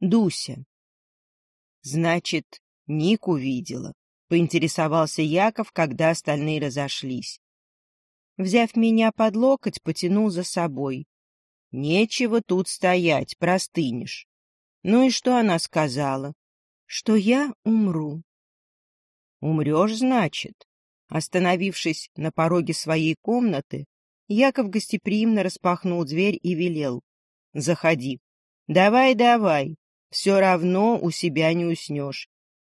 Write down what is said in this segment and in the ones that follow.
Дуся. Значит, Нику видела. Поинтересовался Яков, когда остальные разошлись. Взяв меня под локоть, потянул за собой. Нечего тут стоять, простынешь. Ну и что она сказала? Что я умру. Умрешь, значит? Остановившись на пороге своей комнаты, Яков гостеприимно распахнул дверь и велел. — Заходи. Давай, давай. Все равно у себя не уснешь.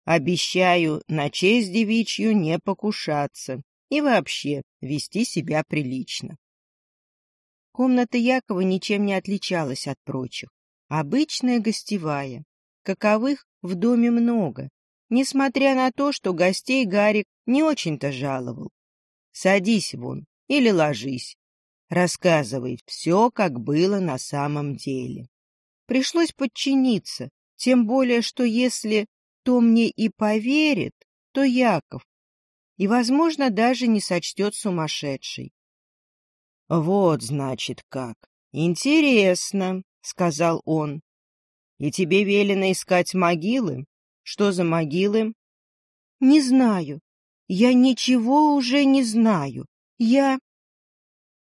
Обещаю на честь девичью не покушаться и вообще вести себя прилично. Комната Якова ничем не отличалась от прочих. Обычная гостевая. Каковых в доме много, несмотря на то, что гостей Гарик не очень-то жаловал. Садись вон или ложись. Рассказывай все, как было на самом деле. Пришлось подчиниться, тем более, что если кто мне и поверит, то Яков, и, возможно, даже не сочтет сумасшедшей. — Вот, значит, как. Интересно, — сказал он. — И тебе велено искать могилы? Что за могилы? — Не знаю. Я ничего уже не знаю. Я...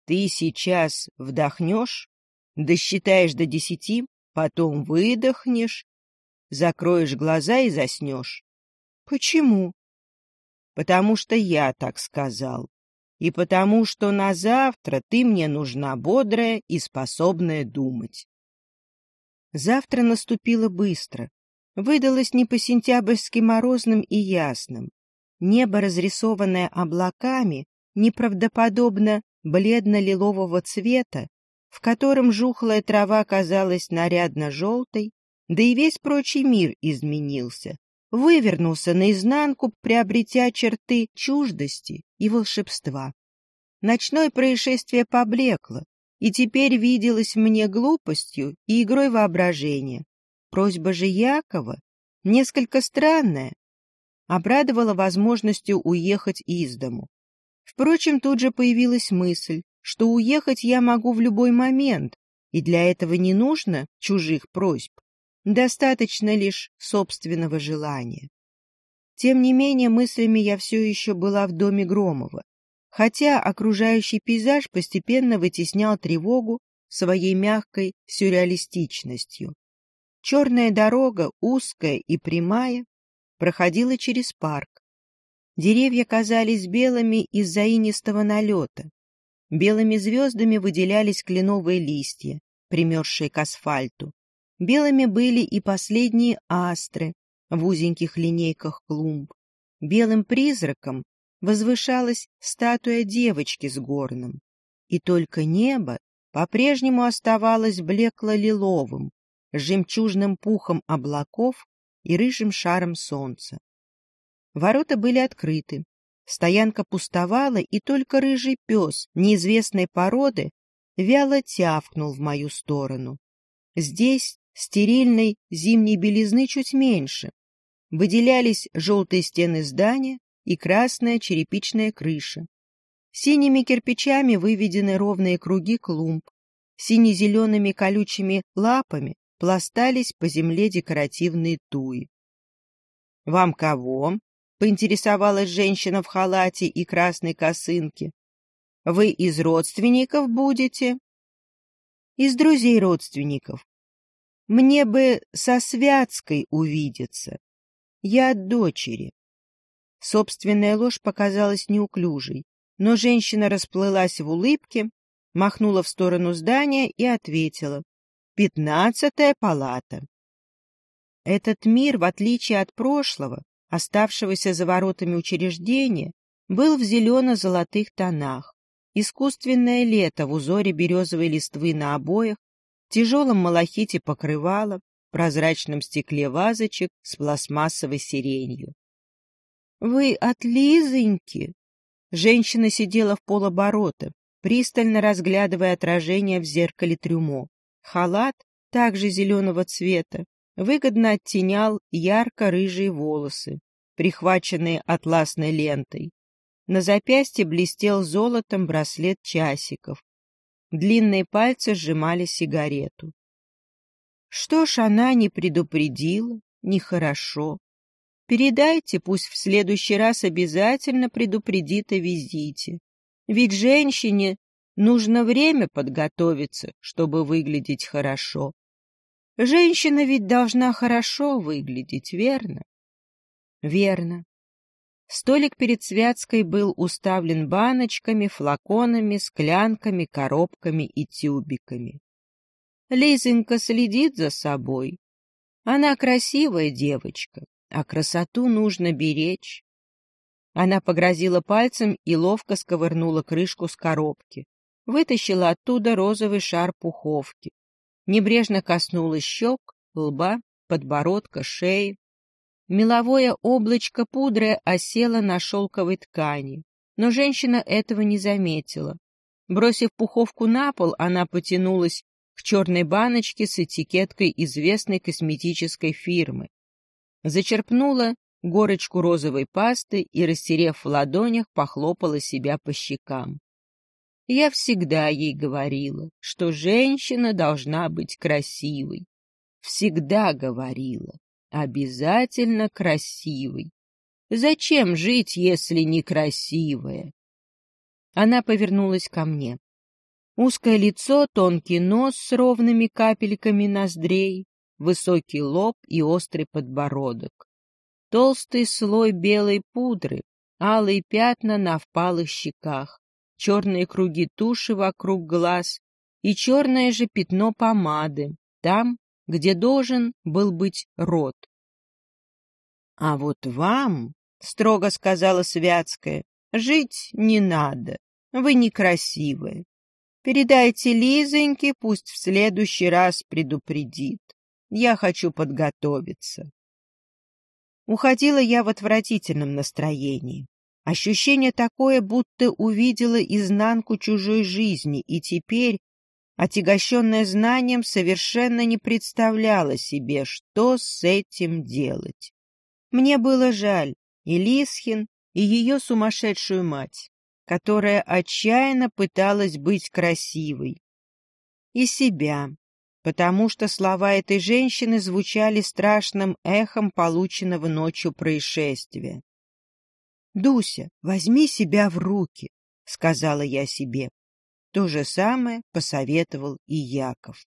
Ты сейчас вдохнешь, досчитаешь до десяти, потом выдохнешь закроешь глаза и заснешь. — Почему? — Потому что я так сказал. И потому что на завтра ты мне нужна бодрая и способная думать. Завтра наступило быстро. Выдалось не по-сентябрьски морозным и ясным. Небо, разрисованное облаками, неправдоподобно бледно-лилового цвета, в котором жухлая трава казалась нарядно-желтой, да и весь прочий мир изменился, вывернулся наизнанку, приобретя черты чуждости и волшебства. Ночное происшествие поблекло, и теперь виделось мне глупостью и игрой воображения. Просьба же Якова, несколько странная, обрадовала возможностью уехать из дому. Впрочем, тут же появилась мысль, что уехать я могу в любой момент, и для этого не нужно чужих просьб. Достаточно лишь собственного желания. Тем не менее, мыслями я все еще была в доме Громова, хотя окружающий пейзаж постепенно вытеснял тревогу своей мягкой сюрреалистичностью. Черная дорога, узкая и прямая, проходила через парк. Деревья казались белыми из-за инистого налета. Белыми звездами выделялись кленовые листья, примерзшие к асфальту. Белыми были и последние астры в узеньких линейках клумб. Белым призраком возвышалась статуя девочки с горным. И только небо по-прежнему оставалось блекло-лиловым, жемчужным пухом облаков и рыжим шаром солнца. Ворота были открыты. Стоянка пустовала, и только рыжий пес неизвестной породы вяло тявкнул в мою сторону. Здесь стерильной зимней белизны чуть меньше. Выделялись желтые стены здания и красная черепичная крыша. Синими кирпичами выведены ровные круги клумб. Сине-зелеными колючими лапами пластались по земле декоративные туи. — Вам кого? — поинтересовалась женщина в халате и красной косынке. — Вы из родственников будете? — Из друзей родственников, мне бы со Святской увидеться. Я от дочери. Собственная ложь показалась неуклюжей, но женщина расплылась в улыбке, махнула в сторону здания и ответила. «Пятнадцатая палата». Этот мир, в отличие от прошлого, оставшегося за воротами учреждения, был в зелено-золотых тонах. Искусственное лето в узоре березовой листвы на обоях тяжелом малахите покрывала, прозрачном стекле вазочек с пластмассовой сиренью. — Вы от Лизоньки? Женщина сидела в полоборота, пристально разглядывая отражение в зеркале трюмо. Халат, также зеленого цвета, выгодно оттенял ярко-рыжие волосы, прихваченные атласной лентой. На запястье блестел золотом браслет часиков, Длинные пальцы сжимали сигарету. Что ж, она не предупредила, нехорошо. Передайте, пусть в следующий раз обязательно предупредит о визите. Ведь женщине нужно время подготовиться, чтобы выглядеть хорошо. Женщина ведь должна хорошо выглядеть, верно? Верно. Столик перед Святской был уставлен баночками, флаконами, склянками, коробками и тюбиками. Лизонька следит за собой. Она красивая девочка, а красоту нужно беречь. Она погрозила пальцем и ловко сковырнула крышку с коробки. Вытащила оттуда розовый шар пуховки. Небрежно коснулась щек, лба, подбородка, шеи. Меловое облачко пудры осело на шелковой ткани, но женщина этого не заметила. Бросив пуховку на пол, она потянулась к черной баночке с этикеткой известной косметической фирмы. Зачерпнула горочку розовой пасты и, растерев в ладонях, похлопала себя по щекам. Я всегда ей говорила, что женщина должна быть красивой. Всегда говорила, обязательно красивой. Зачем жить, если не красивая? Она повернулась ко мне. Узкое лицо, тонкий нос с ровными капельками ноздрей, высокий лоб и острый подбородок. Толстый слой белой пудры, алые пятна на впалых щеках, черные круги туши вокруг глаз и черное же пятно помады, там, где должен был быть рот. — А вот вам, — строго сказала Святская, — жить не надо, вы некрасивые. Передайте Лизоньке, пусть в следующий раз предупредит. Я хочу подготовиться. Уходила я в отвратительном настроении. Ощущение такое, будто увидела изнанку чужой жизни, и теперь, отягощенная знанием, совершенно не представляла себе, что с этим делать. Мне было жаль и Лисхин, и ее сумасшедшую мать которая отчаянно пыталась быть красивой. И себя, потому что слова этой женщины звучали страшным эхом полученного ночью происшествия. «Дуся, возьми себя в руки», — сказала я себе. То же самое посоветовал и Яков.